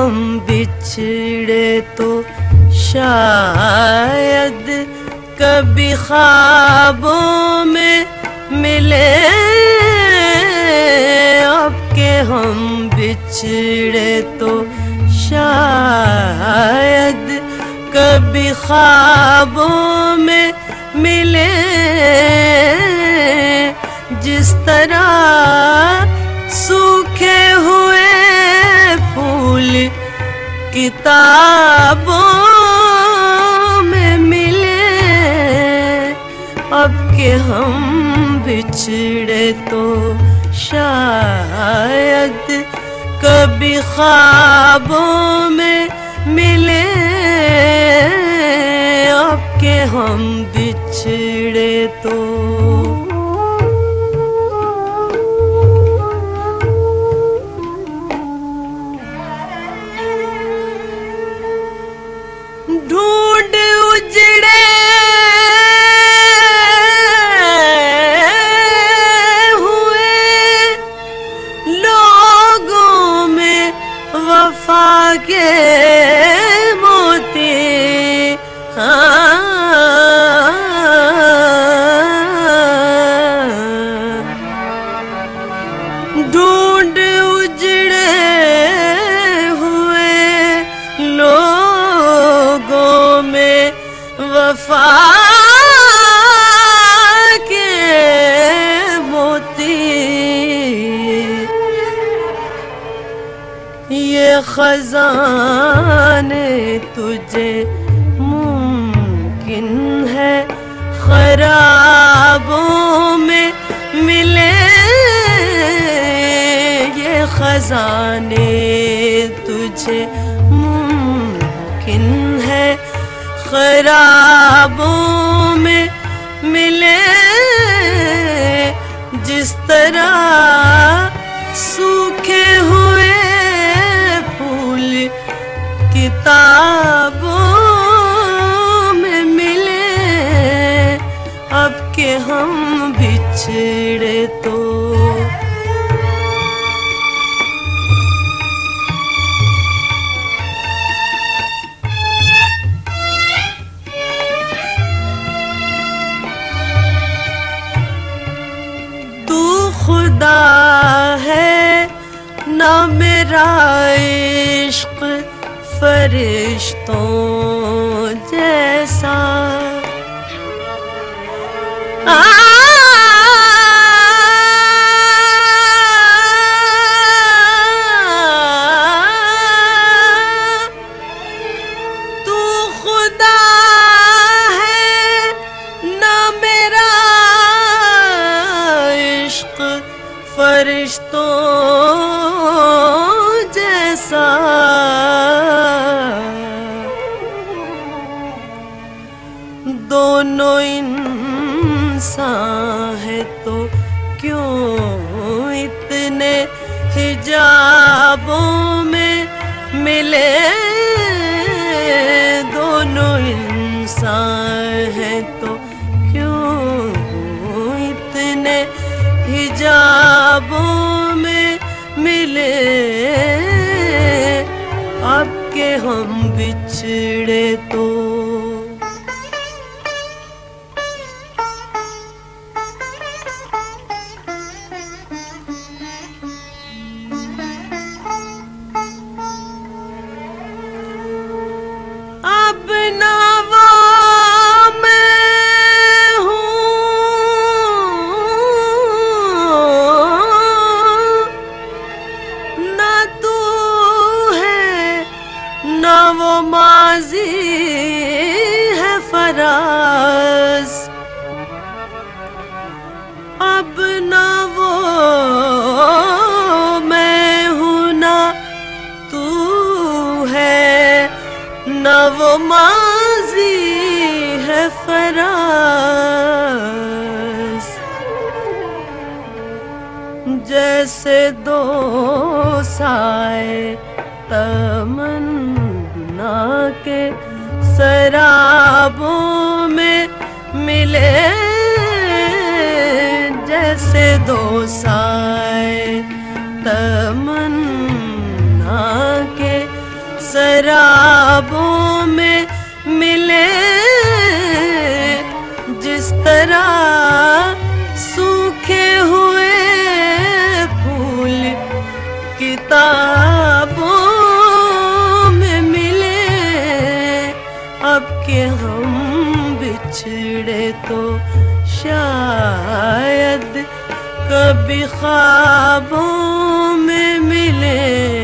ہم بچھڑے تو شاید کبھی خوابوں میں ملے۔ اب کے ہم بچھڑے تو شاید کبھی خوابوں میں ملے۔ جس طرح کتابوں میں ملے۔ اب کہ ہم بچھڑے تو شاید کبھی خوابوں میں ملے۔ اب کہ ہم بچھڑے تو خزانے تجھے ممکن ہے خرابوں میں ملے یہ خزانے تجھے ممکن ہے خرابوں میں ملے جس طرح میرا عشق فرشتوں فرشتوں جیسا۔ دونوں انسان ہے تو کیوں اتنے حجابوں میں ملے؟ دونوں انسان ہے تو کہ ہم بچھڑے تو ماضی ہے فراز۔ جیسے دو سائے تمنا کے سرابوں میں خوابوں میں ملے۔ اب کہ ہم بچھڑے تو شاید کبھی خوابوں میں ملے۔